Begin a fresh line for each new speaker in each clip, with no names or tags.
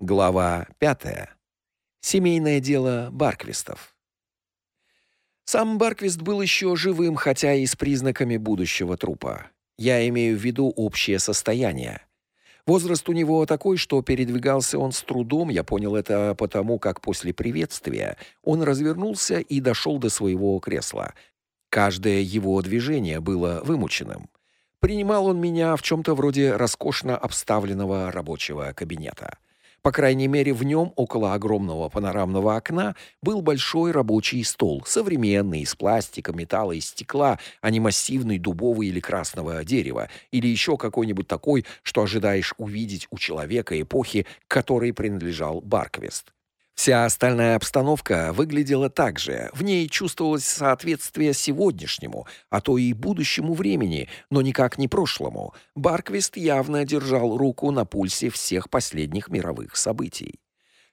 Глава 5. Семейное дело Барквистов. Сам Барквист был еще живым, хотя и с признаками будущего трупа. Я имею в виду общее состояние. Возраст у него такой, что передвигался он с трудом, я понял это потому, как после приветствия он развернулся и дошел до своего кресла. Каждое его движение было вымученным. Принимал он меня в чем то вроде роскошно обставленного рабочего кабинета. По крайней мере, в нем около огромного панорамного окна был большой рабочий стол, современный, из пластика, металла и стекла, а не массивный дубовый или красного дерева, или еще какой-нибудь такой, что ожидаешь увидеть у человека эпохи, которой принадлежал Барквест. Вся остальная обстановка выглядела так же. В ней чувствовалось соответствие сегодняшнему, а то и будущему времени, но никак не прошлому. Барквист явно держал руку на пульсе всех последних мировых событий.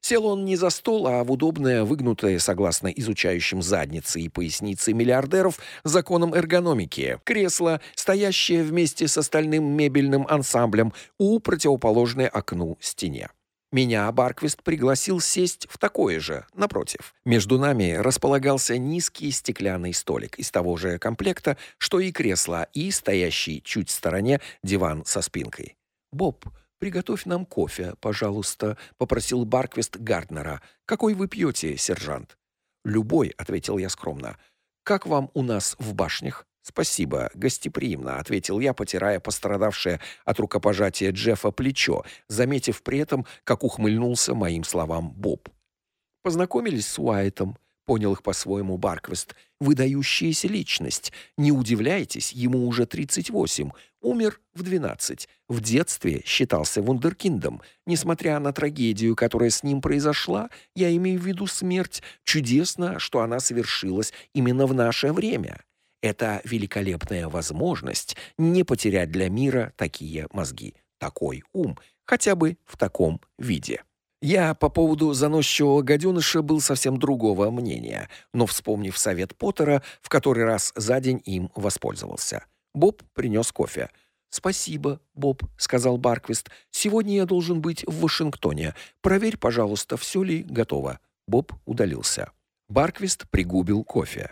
Сел он не за стол, а в удобное, выгнутое, согласно изучающим задницы и поясницы миллиардеров, законам эргономики, кресло, стоящее вместе с остальным мебельным ансамблем у противоположной окну стене. Меня Барквист пригласил сесть в такое же, напротив. Между нами располагался низкий стеклянный столик из того же комплекта, что и кресло, и стоящий чуть в стороне диван со спинкой. «Боб, приготовь нам кофе, пожалуйста», — попросил Барквист Гарднера. «Какой вы пьете, сержант?» «Любой», — ответил я скромно. «Как вам у нас в башнях?» «Спасибо, гостеприимно», — ответил я, потирая пострадавшее от рукопожатия Джеффа плечо, заметив при этом, как ухмыльнулся моим словам Боб. «Познакомились с Уайтом», — понял их по-своему Барквест. «Выдающаяся личность. Не удивляйтесь, ему уже 38. Умер в 12. В детстве считался вундеркиндом. Несмотря на трагедию, которая с ним произошла, я имею в виду смерть, чудесно, что она совершилась именно в наше время». Это великолепная возможность не потерять для мира такие мозги, такой ум, хотя бы в таком виде. Я по поводу заносчивого гаденыша был совсем другого мнения, но, вспомнив совет Поттера, в который раз за день им воспользовался. Боб принес кофе. «Спасибо, Боб», — сказал Барквист. «Сегодня я должен быть в Вашингтоне. Проверь, пожалуйста, все ли готово». Боб удалился. Барквист пригубил кофе.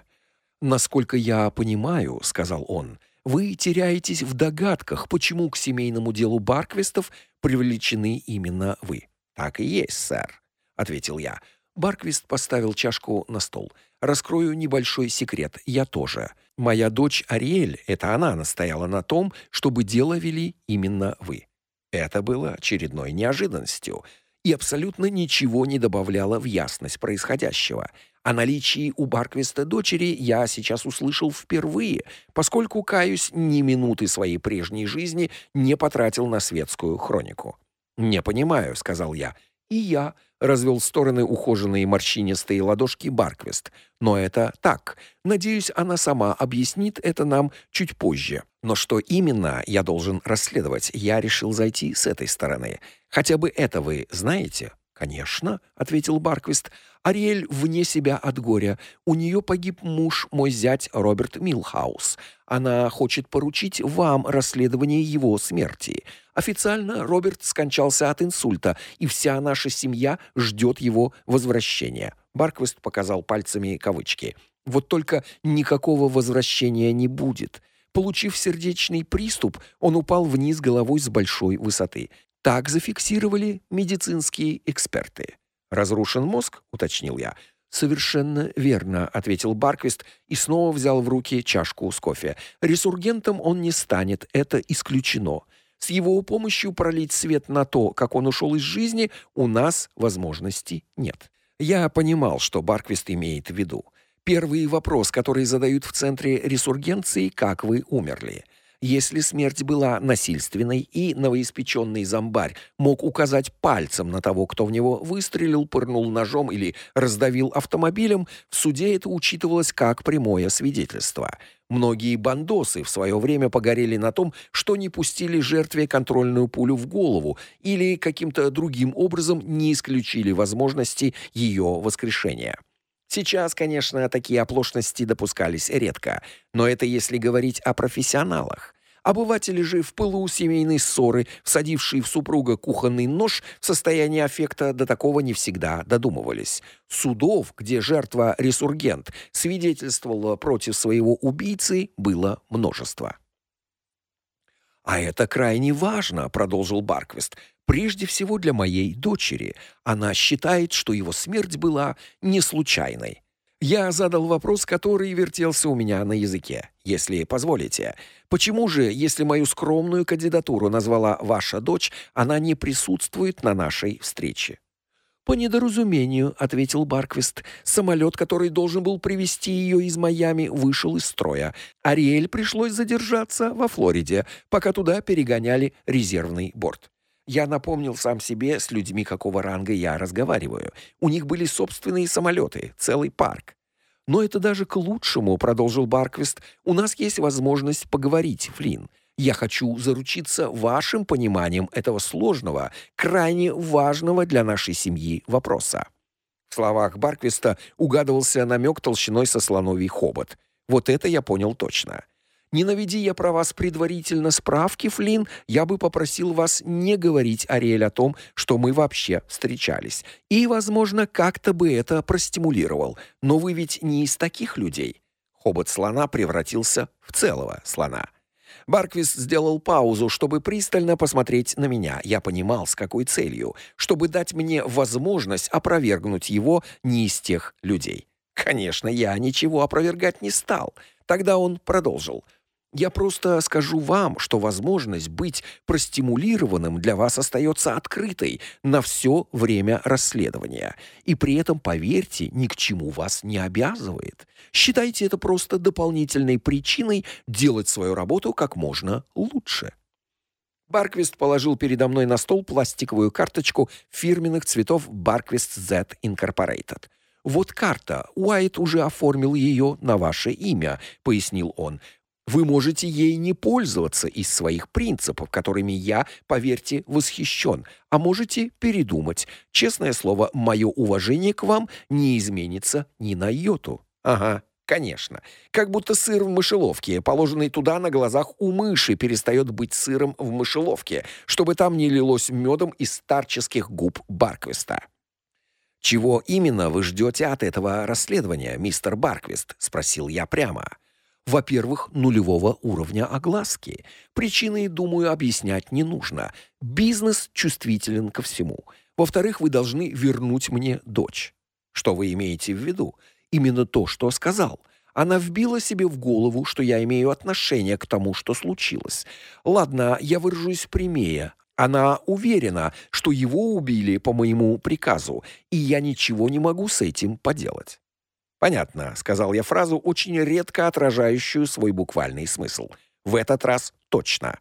«Насколько я понимаю, — сказал он, — вы теряетесь в догадках, почему к семейному делу Барквистов привлечены именно вы». «Так и есть, сэр», — ответил я. Барквист поставил чашку на стол. «Раскрою небольшой секрет. Я тоже. Моя дочь Ариэль, это она настояла на том, чтобы дело вели именно вы». Это было очередной неожиданностью и абсолютно ничего не добавляло в ясность происходящего — о наличии у Барквиста дочери я сейчас услышал впервые, поскольку, каюсь, ни минуты своей прежней жизни не потратил на светскую хронику. «Не понимаю», — сказал я. «И я», — развел стороны ухоженные морщинистые ладошки Барквист. «Но это так. Надеюсь, она сама объяснит это нам чуть позже. Но что именно я должен расследовать, я решил зайти с этой стороны. Хотя бы это вы знаете?» «Конечно», — ответил Барквист. «Ариэль вне себя от горя. У нее погиб муж, мой зять Роберт Милхаус. Она хочет поручить вам расследование его смерти. Официально Роберт скончался от инсульта, и вся наша семья ждет его возвращения». Барквист показал пальцами кавычки. «Вот только никакого возвращения не будет». Получив сердечный приступ, он упал вниз головой с большой высоты. Так зафиксировали медицинские эксперты. Разрушен мозг, уточнил я. Совершенно верно, ответил Барквист и снова взял в руки чашку с кофе. Ресургентом он не станет, это исключено. С его помощью пролить свет на то, как он ушел из жизни, у нас возможности нет. Я понимал, что Барквист имеет в виду. Первый вопрос, который задают в центре ресургенции, как вы умерли. Если смерть была насильственной и новоиспеченный зомбарь мог указать пальцем на того, кто в него выстрелил, пырнул ножом или раздавил автомобилем, в суде это учитывалось как прямое свидетельство. Многие бандосы в свое время погорели на том, что не пустили жертве контрольную пулю в голову или каким-то другим образом не исключили возможности ее воскрешения. Сейчас, конечно, такие оплошности допускались редко, но это если говорить о профессионалах. Обыватели же в пылу семейной ссоры, всадившие в супруга кухонный нож в состоянии аффекта, до такого не всегда додумывались. Судов, где жертва ресургент свидетельствовала против своего убийцы, было множество. А это крайне важно, продолжил Барквист. Прежде всего для моей дочери. Она считает, что его смерть была не случайной. Я задал вопрос, который вертелся у меня на языке. Если позволите, почему же, если мою скромную кандидатуру назвала ваша дочь, она не присутствует на нашей встрече? По недоразумению, ответил Барквист. Самолет, который должен был привезти ее из Майами, вышел из строя. Ариэль пришлось задержаться во Флориде, пока туда перегоняли резервный борт. Я напомнил сам себе, с людьми какого ранга я разговариваю. У них были собственные самолеты, целый парк. Но это даже к лучшему, продолжил Барквист. У нас есть возможность поговорить, Флин. Я хочу заручиться вашим пониманием этого сложного, крайне важного для нашей семьи вопроса. В словах Барквиста угадывался намек толщиной со слоновий хобот. Вот это я понял точно. Не наведи я про вас предварительно справки, Флин, я бы попросил вас не говорить Ариэль о том, что мы вообще встречались. И, возможно, как-то бы это простимулировал. Но вы ведь не из таких людей. Хобот слона превратился в целого слона. Барквист сделал паузу, чтобы пристально посмотреть на меня. Я понимал, с какой целью, чтобы дать мне возможность опровергнуть его не из тех людей. Конечно, я ничего опровергать не стал. Тогда он продолжил: я просто скажу вам, что возможность быть простимулированным для вас остается открытой на все время расследования. И при этом, поверьте, ни к чему вас не обязывает. Считайте это просто дополнительной причиной делать свою работу как можно лучше. Барквист положил передо мной на стол пластиковую карточку фирменных цветов Barquist Z Incorporated. Вот карта. Уайт уже оформил ее на ваше имя, пояснил он. Вы можете ей не пользоваться из своих принципов, которыми я, поверьте, восхищен, а можете передумать. Честное слово, мое уважение к вам не изменится ни на йоту. Ага, конечно. Как будто сыр в мышеловке, положенный туда на глазах у мыши, перестает быть сыром в мышеловке, чтобы там не лилось медом из старческих губ Барквиста. Чего именно вы ждете от этого расследования, мистер Барквист, спросил я прямо. Во-первых, нулевого уровня огласки. Причины, думаю, объяснять не нужно. Бизнес чувствителен ко всему. Во-вторых, вы должны вернуть мне дочь. Что вы имеете в виду? Именно то, что сказал. Она вбила себе в голову, что я имею отношение к тому, что случилось. Ладно, я выражусь прямее. Она уверена, что его убили по моему приказу, и я ничего не могу с этим поделать. Понятно, сказал я фразу, очень редко отражающую свой буквальный смысл. В этот раз точно.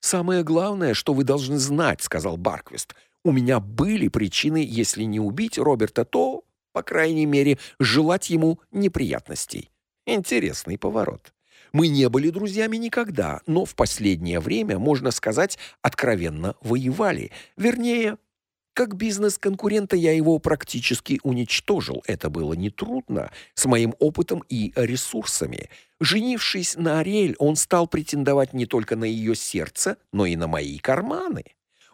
Самое главное, что вы должны знать, сказал Барквист. У меня были причины, если не убить Роберта, то, по крайней мере, желать ему неприятностей. Интересный поворот. Мы не были друзьями никогда, но в последнее время, можно сказать, откровенно воевали. Вернее, как бизнес-конкурента я его практически уничтожил. Это было нетрудно с моим опытом и ресурсами. Женившись на Ариэль, он стал претендовать не только на ее сердце, но и на мои карманы.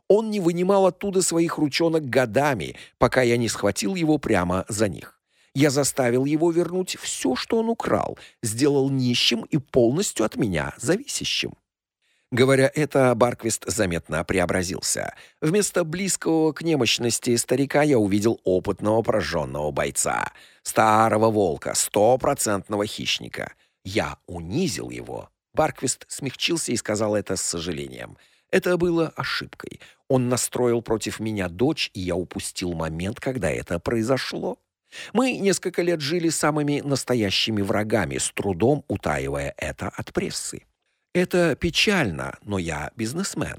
Он не вынимал оттуда своих ручонок годами, пока я не схватил его прямо за них. Я заставил его вернуть все, что он украл, сделал нищим и полностью от меня зависящим. Говоря это, Барквист заметно преобразился. Вместо близкого к немощности старика я увидел опытного прожженного бойца, старого волка, стопроцентного хищника. Я унизил его. Барквист смягчился и сказал это с сожалением. Это было ошибкой. Он настроил против меня дочь, и я упустил момент, когда это произошло. Мы несколько лет жили самыми настоящими врагами, с трудом утаивая это от прессы. Это печально, но я бизнесмен.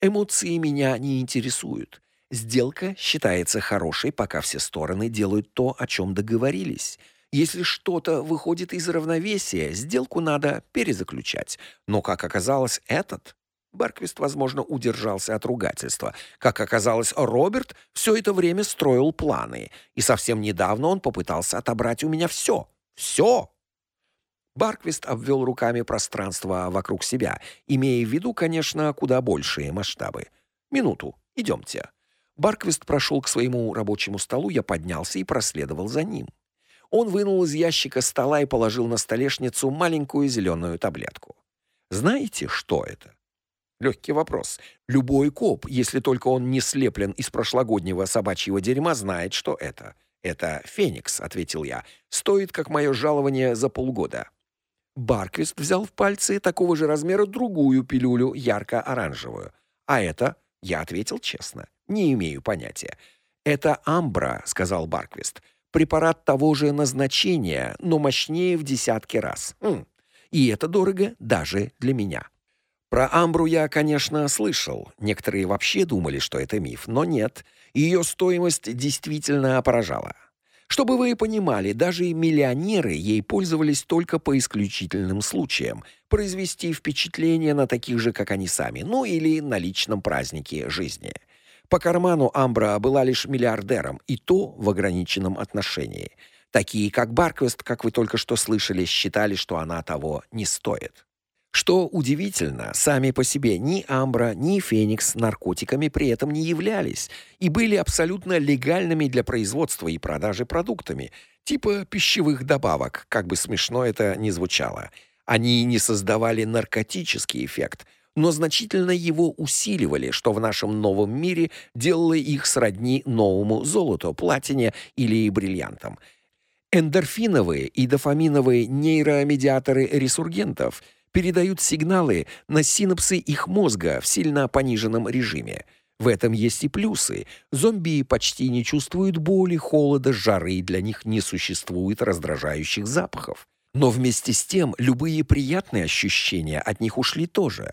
Эмоции меня не интересуют. Сделка считается хорошей, пока все стороны делают то, о чем договорились. Если что-то выходит из равновесия, сделку надо перезаключать. Но как оказалось, этот Барквист, возможно, удержался от ругательства. Как оказалось, Роберт все это время строил планы, и совсем недавно он попытался отобрать у меня все. Все. Барквист обвел руками пространство вокруг себя, имея в виду, конечно, куда большие масштабы. Минуту. Идемте. Барквист прошел к своему рабочему столу, я поднялся и проследовал за ним. Он вынул из ящика стола и положил на столешницу маленькую зеленую таблетку. Знаете, что это? Легкий вопрос. Любой коп, если только он не слеплен из прошлогоднего собачьего дерьма, знает, что это. Это Феникс, ответил я. Стоит как мое жалование за полгода. Барквист взял в пальцы такого же размера другую пилюлю, ярко-оранжевую. А это, я ответил честно, не имею понятия. Это амбра, сказал Барквист. Препарат того же назначения, но мощнее в десятки раз. Хм. И это дорого даже для меня. Про амбру я, конечно, слышал. Некоторые вообще думали, что это миф, но нет. Ее стоимость действительно поражала. Чтобы вы понимали, даже миллионеры ей пользовались только по исключительным случаям, произвести впечатление на таких же, как они сами, ну или на личном празднике жизни. По карману Амбра была лишь миллиардером, и то в ограниченном отношении. Такие, как Барквест, как вы только что слышали, считали, что она того не стоит. Что удивительно, сами по себе ни Амбра, ни Феникс наркотиками при этом не являлись и были абсолютно легальными для производства и продажи продуктами, типа пищевых добавок, как бы смешно это ни звучало. Они не создавали наркотический эффект, но значительно его усиливали, что в нашем новом мире делало их сродни новому золоту, платине или бриллиантам. Эндорфиновые и дофаминовые нейромедиаторы ресургентов – передают сигналы на синапсы их мозга в сильно пониженном режиме. В этом есть и плюсы. Зомби почти не чувствуют боли, холода, жары, для них не существует раздражающих запахов. Но вместе с тем любые приятные ощущения от них ушли тоже.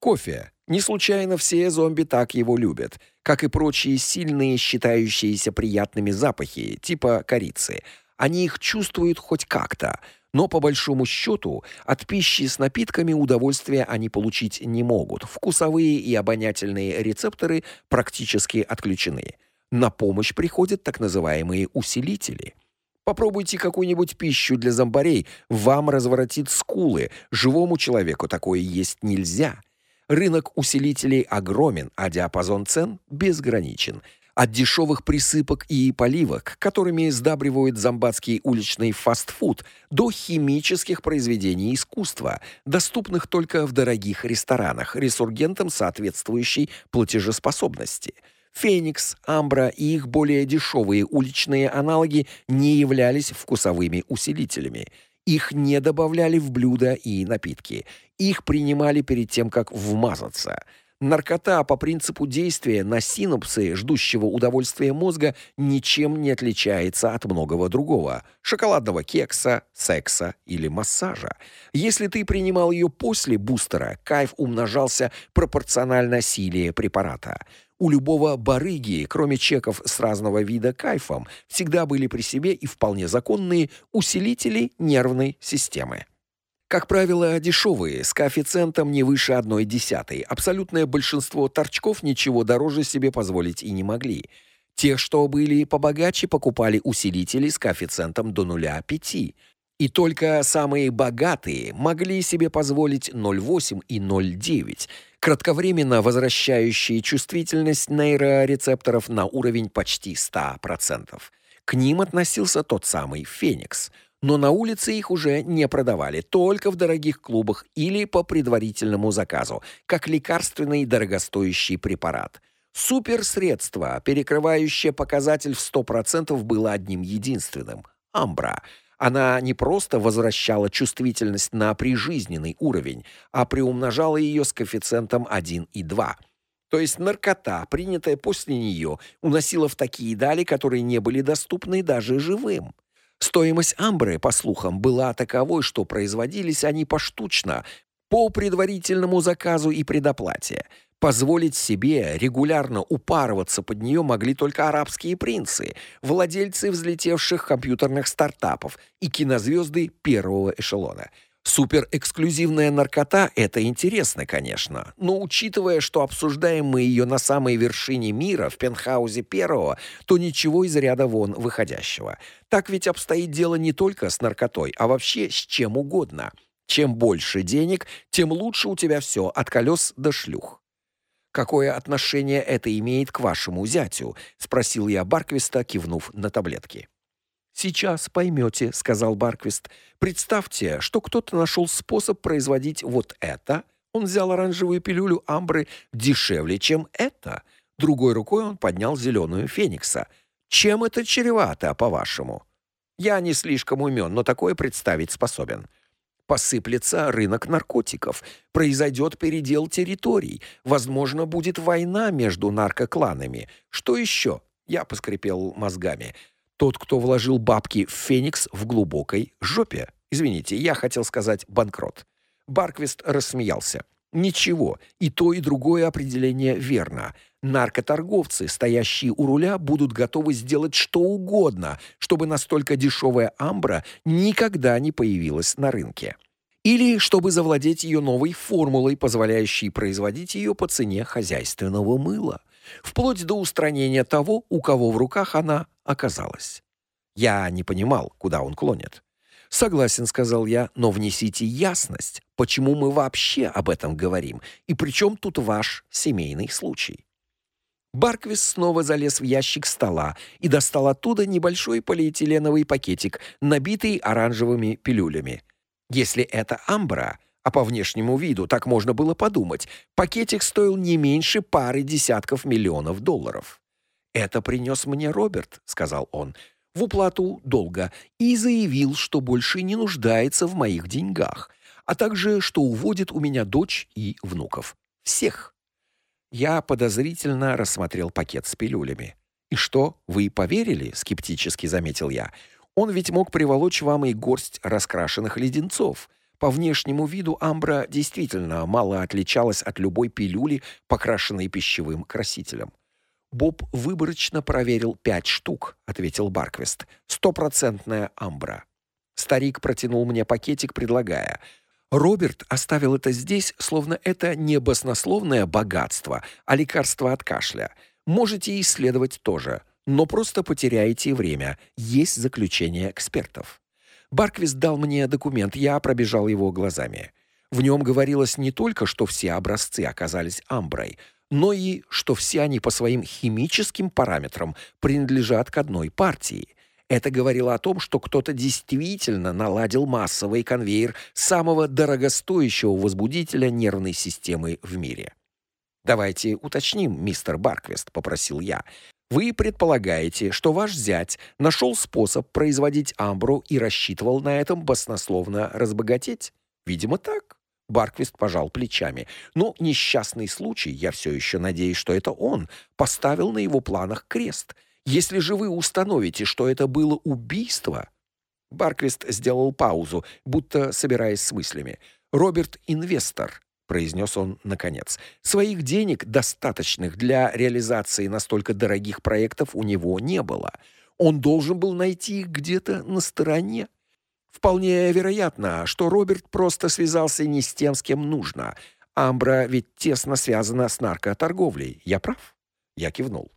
Кофе. Не случайно все зомби так его любят, как и прочие сильные, считающиеся приятными запахи, типа корицы. Они их чувствуют хоть как-то – но по большому счету от пищи с напитками удовольствия они получить не могут. Вкусовые и обонятельные рецепторы практически отключены. На помощь приходят так называемые усилители. Попробуйте какую-нибудь пищу для зомбарей, вам разворотит скулы. Живому человеку такое есть нельзя. Рынок усилителей огромен, а диапазон цен безграничен. От дешевых присыпок и поливок, которыми сдабривают зомбатский уличный фастфуд, до химических произведений искусства, доступных только в дорогих ресторанах, ресургентам соответствующей платежеспособности. Феникс, Амбра и их более дешевые уличные аналоги не являлись вкусовыми усилителями. Их не добавляли в блюда и напитки. Их принимали перед тем, как вмазаться – Наркота по принципу действия на синапсы ждущего удовольствия мозга ничем не отличается от многого другого: шоколадного кекса, секса или массажа. Если ты принимал ее после бустера, кайф умножался пропорционально силе препарата. У любого барыги, кроме чеков с разного вида кайфом, всегда были при себе и вполне законные усилители нервной системы. Как правило, дешевые, с коэффициентом не выше 1/10. Абсолютное большинство торчков ничего дороже себе позволить и не могли. Те, что были побогаче, покупали усилители с коэффициентом до 0,5. И только самые богатые могли себе позволить 0,8 и 0,9, кратковременно возвращающие чувствительность нейрорецепторов на уровень почти 100%. К ним относился тот самый Феникс – но на улице их уже не продавали, только в дорогих клубах или по предварительному заказу, как лекарственный дорогостоящий препарат. Суперсредство, перекрывающее показатель в 100%, было одним единственным амбра. Она не просто возвращала чувствительность на прижизненный уровень, а приумножала ее с коэффициентом 1 и 2. То есть наркота, принятая после нее, уносила в такие дали, которые не были доступны даже живым. Стоимость амбры, по слухам, была таковой, что производились они поштучно, по предварительному заказу и предоплате. Позволить себе регулярно упарываться под нее могли только арабские принцы, владельцы взлетевших компьютерных стартапов и кинозвезды первого эшелона. Суперэксклюзивная наркота – это интересно, конечно, но учитывая, что обсуждаем мы ее на самой вершине мира, в пентхаузе первого, то ничего из ряда вон выходящего. Так ведь обстоит дело не только с наркотой, а вообще с чем угодно. Чем больше денег, тем лучше у тебя все, от колес до шлюх. «Какое отношение это имеет к вашему зятю?» — спросил я Барквиста, кивнув на таблетки. Сейчас поймете», — сказал Барквист. Представьте, что кто-то нашел способ производить вот это. Он взял оранжевую пилюлю амбры дешевле, чем это. Другой рукой он поднял зеленую феникса. Чем это чревато, по-вашему? Я не слишком умен, но такое представить способен. Посыплется рынок наркотиков, произойдет передел территорий, возможно, будет война между наркокланами. Что еще? Я поскрипел мозгами. Тот, кто вложил бабки в Феникс в глубокой жопе. Извините, я хотел сказать банкрот. Барквист рассмеялся. Ничего, и то, и другое определение верно. Наркоторговцы, стоящие у руля, будут готовы сделать что угодно, чтобы настолько дешевая амбра никогда не появилась на рынке. Или чтобы завладеть ее новой формулой, позволяющей производить ее по цене хозяйственного мыла вплоть до устранения того, у кого в руках она оказалась. Я не понимал, куда он клонит. Согласен, сказал я, но внесите ясность, почему мы вообще об этом говорим, и при чем тут ваш семейный случай. Барквис снова залез в ящик стола и достал оттуда небольшой полиэтиленовый пакетик, набитый оранжевыми пилюлями. Если это амбра, а по внешнему виду так можно было подумать, пакетик стоил не меньше пары десятков миллионов долларов. «Это принес мне Роберт», — сказал он, — «в уплату долга, и заявил, что больше не нуждается в моих деньгах, а также, что уводит у меня дочь и внуков. Всех». Я подозрительно рассмотрел пакет с пилюлями. «И что, вы поверили?» — скептически заметил я. «Он ведь мог приволочь вам и горсть раскрашенных леденцов». По внешнему виду амбра действительно мало отличалась от любой пилюли, покрашенной пищевым красителем. Боб выборочно проверил пять штук, ответил Барквест. Стопроцентная амбра. Старик протянул мне пакетик, предлагая: Роберт оставил это здесь, словно это не баснословное богатство, а лекарство от кашля. Можете исследовать тоже, но просто потеряете время. Есть заключение экспертов. Барквист дал мне документ, я пробежал его глазами. В нем говорилось не только, что все образцы оказались амброй, но и что все они по своим химическим параметрам принадлежат к одной партии. Это говорило о том, что кто-то действительно наладил массовый конвейер самого дорогостоящего возбудителя нервной системы в мире. Давайте уточним, мистер Барквест, попросил я. Вы предполагаете, что ваш зять нашел способ производить амбру и рассчитывал на этом баснословно разбогатеть? Видимо, так. Барквист пожал плечами. Но несчастный случай, я все еще надеюсь, что это он, поставил на его планах крест. Если же вы установите, что это было убийство... Барквист сделал паузу, будто собираясь с мыслями. Роберт инвестор, произнес он наконец. Своих денег, достаточных для реализации настолько дорогих проектов, у него не было. Он должен был найти их где-то на стороне. Вполне вероятно, что Роберт просто связался не с тем, с кем нужно. Амбра ведь тесно связана с наркоторговлей. Я прав? Я кивнул.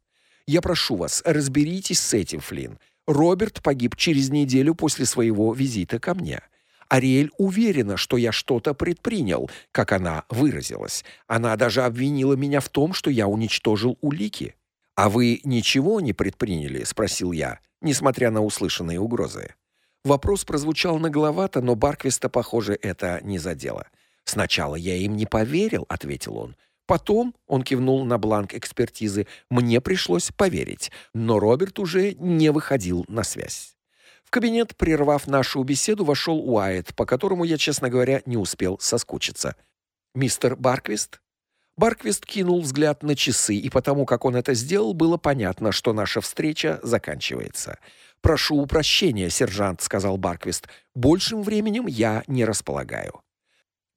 Я прошу вас, разберитесь с этим, Флинн. Роберт погиб через неделю после своего визита ко мне. Ариэль уверена, что я что-то предпринял, как она выразилась. Она даже обвинила меня в том, что я уничтожил улики. А вы ничего не предприняли, спросил я, несмотря на услышанные угрозы. Вопрос прозвучал нагловато, но Барквиста, похоже, это не задело. Сначала я им не поверил, ответил он. Потом, он кивнул на бланк экспертизы, мне пришлось поверить, но Роберт уже не выходил на связь. В кабинет, прервав нашу беседу, вошел Уайт, по которому я, честно говоря, не успел соскучиться. Мистер Барквист Барквист кинул взгляд на часы, и потому как он это сделал, было понятно, что наша встреча заканчивается. "Прошу прощения, сержант", сказал Барквист. "Большим временем я не располагаю".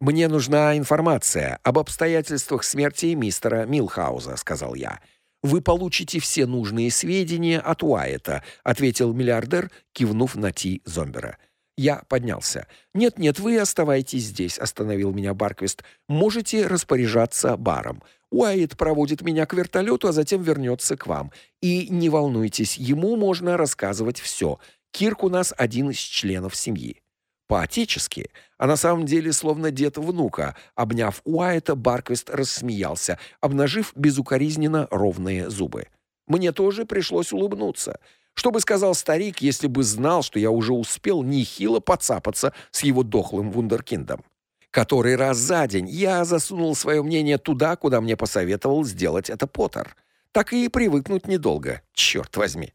"Мне нужна информация об обстоятельствах смерти мистера Милхауза", сказал я вы получите все нужные сведения от Уайта, ответил миллиардер, кивнув на Ти Зомбера. Я поднялся. «Нет-нет, вы оставайтесь здесь», — остановил меня Барквист. «Можете распоряжаться баром. Уайт проводит меня к вертолету, а затем вернется к вам. И не волнуйтесь, ему можно рассказывать все. Кирк у нас один из членов семьи». По-отечески, а на самом деле словно дед внука, обняв Уайта, Барквист рассмеялся, обнажив безукоризненно ровные зубы. Мне тоже пришлось улыбнуться. Что бы сказал старик, если бы знал, что я уже успел нехило подцапаться с его дохлым вундеркиндом? Который раз за день я засунул свое мнение туда, куда мне посоветовал сделать это Поттер. Так и привыкнуть недолго, черт возьми.